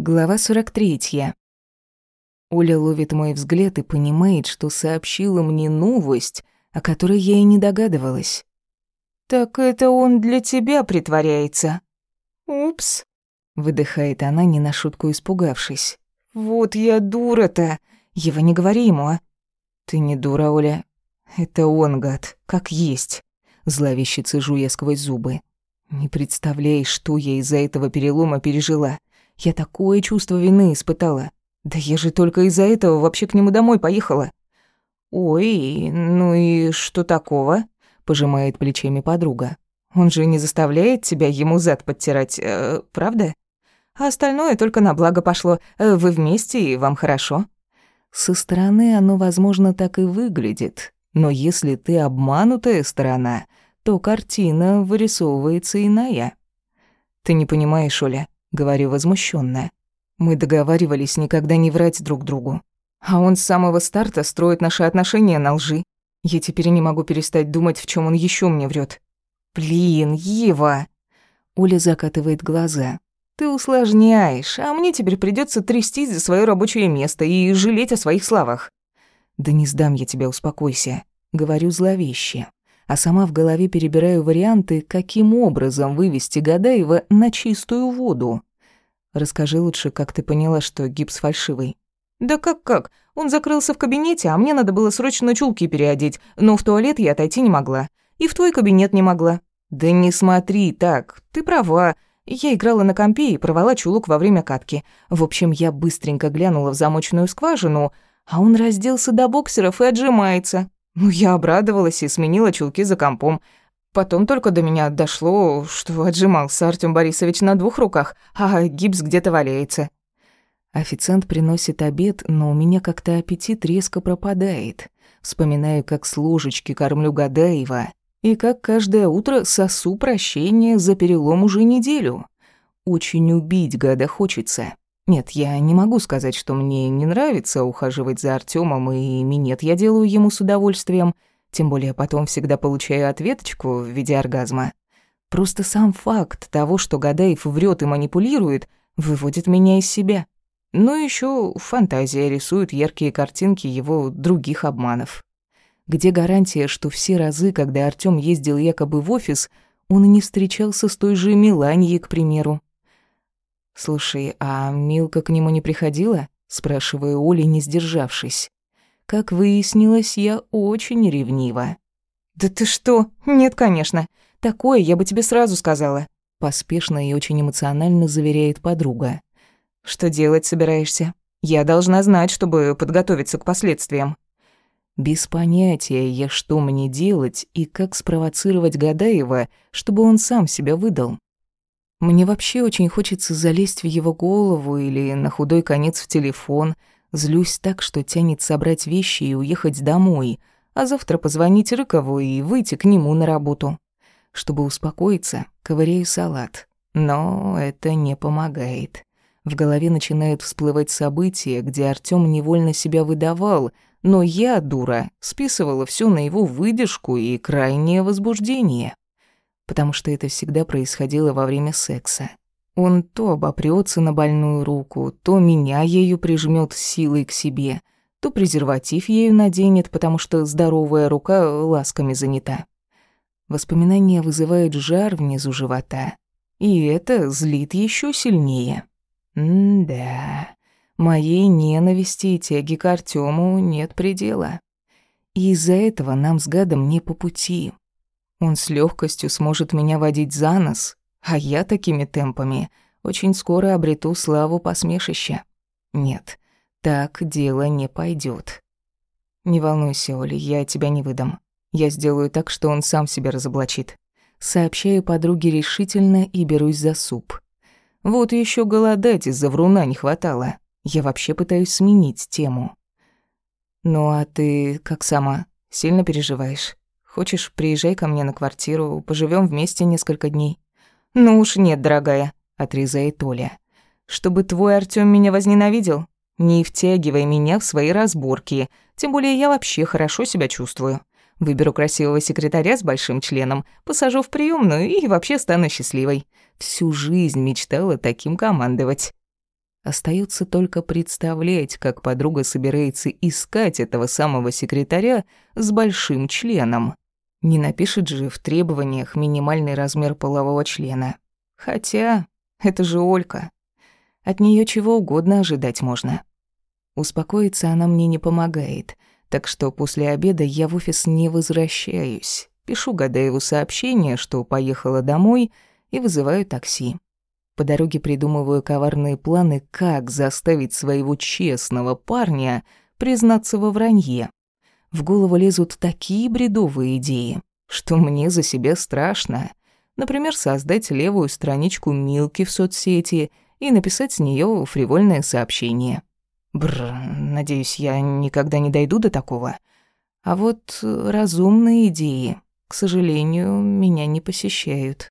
Глава 43. Оля ловит мой взгляд и понимает, что сообщила мне новость, о которой я и не догадывалась. «Так это он для тебя притворяется?» «Упс», — выдыхает она, не на шутку испугавшись. «Вот я дура-то! Ева, не говори ему, а!» «Ты не дура, Оля. Это он, гад, как есть!» Зловеще цежу я сквозь зубы. «Не представляешь, что я из-за этого перелома пережила. Я такое чувство вины испытала. Да я же только из-за этого вообще к нему домой поехала. Ой, ну и что такого? пожимает плечами подруга. Он же не заставляет тебя ему зад подтирать, э, правда? А остальное только на благо пошло. Э, вы вместе, и вам хорошо. Со стороны оно, возможно, так и выглядит. Но если ты обманутая сторона, то картина вырисовывается иная. Ты не понимаешь, Оля. Говорю возмущенно. Мы договаривались никогда не врать друг другу. А он с самого старта строит наши отношения на лжи. Я теперь не могу перестать думать, в чем он еще мне врет. Блин, Ева. Оля закатывает глаза. Ты усложняешь, а мне теперь придется трястись за свое рабочее место и жалеть о своих словах. Да не сдам я тебя, успокойся. Говорю зловеще а сама в голове перебираю варианты, каким образом вывести Гадаева на чистую воду. Расскажи лучше, как ты поняла, что гипс фальшивый. Да как-как? Он закрылся в кабинете, а мне надо было срочно чулки переодеть, но в туалет я отойти не могла. И в твой кабинет не могла. Да не смотри так, ты права. Я играла на компе и порвала чулок во время катки. В общем, я быстренько глянула в замочную скважину, а он разделся до боксеров и отжимается. Ну, я обрадовалась и сменила чулки за компом. Потом только до меня дошло, что отжимался Артём Борисович на двух руках, а гипс где-то валяется. Официант приносит обед, но у меня как-то аппетит резко пропадает. Вспоминаю, как с ложечки кормлю Гадаева, и как каждое утро сосу прощение за перелом уже неделю. Очень убить гада хочется. Нет, я не могу сказать, что мне не нравится ухаживать за Артемом, и минет я делаю ему с удовольствием, тем более потом всегда получаю ответочку в виде оргазма. Просто сам факт того, что Гадаев врет и манипулирует, выводит меня из себя. Ну еще фантазия рисует яркие картинки его других обманов. Где гарантия, что все разы, когда Артём ездил якобы в офис, он не встречался с той же Миланьей, к примеру? «Слушай, а Милка к нему не приходила?» Спрашиваю Оли, не сдержавшись. Как выяснилось, я очень ревнива. «Да ты что? Нет, конечно. Такое я бы тебе сразу сказала». Поспешно и очень эмоционально заверяет подруга. «Что делать собираешься? Я должна знать, чтобы подготовиться к последствиям». Без понятия я, что мне делать и как спровоцировать Гадаева, чтобы он сам себя выдал. Мне вообще очень хочется залезть в его голову или на худой конец в телефон. Злюсь так, что тянет собрать вещи и уехать домой, а завтра позвонить Рыкову и выйти к нему на работу. Чтобы успокоиться, ковыряю салат. Но это не помогает. В голове начинают всплывать события, где Артём невольно себя выдавал, но я, дура, списывала всё на его выдержку и крайнее возбуждение потому что это всегда происходило во время секса. Он то обопрётся на больную руку, то меня ею прижмёт силой к себе, то презерватив ею наденет, потому что здоровая рука ласками занята. Воспоминания вызывают жар внизу живота, и это злит ещё сильнее. М-да, моей ненависти и тяги к Артёму нет предела. И из-за этого нам с гадом не по пути. Он с легкостью сможет меня водить за нос, а я такими темпами очень скоро обрету славу посмешища. Нет, так дело не пойдет. Не волнуйся, Оля, я тебя не выдам. Я сделаю так, что он сам себя разоблачит. Сообщаю подруге решительно и берусь за суп. Вот еще голодать из-за вруна не хватало. Я вообще пытаюсь сменить тему. Ну а ты как сама? Сильно переживаешь? Хочешь, приезжай ко мне на квартиру, поживем вместе несколько дней». «Ну уж нет, дорогая», — отрезает Оля. «Чтобы твой Артём меня возненавидел? Не втягивай меня в свои разборки, тем более я вообще хорошо себя чувствую. Выберу красивого секретаря с большим членом, посажу в приемную и вообще стану счастливой. Всю жизнь мечтала таким командовать». Остается только представлять, как подруга собирается искать этого самого секретаря с большим членом. Не напишет же в требованиях минимальный размер полового члена. Хотя, это же Олька. От нее чего угодно ожидать можно. Успокоиться она мне не помогает, так что после обеда я в офис не возвращаюсь. Пишу Гадаеву сообщение, что поехала домой, и вызываю такси. По дороге придумываю коварные планы, как заставить своего честного парня признаться во вранье. В голову лезут такие бредовые идеи, что мне за себя страшно. Например, создать левую страничку Милки в соцсети и написать с нее фривольное сообщение. Бр, надеюсь, я никогда не дойду до такого. А вот разумные идеи, к сожалению, меня не посещают.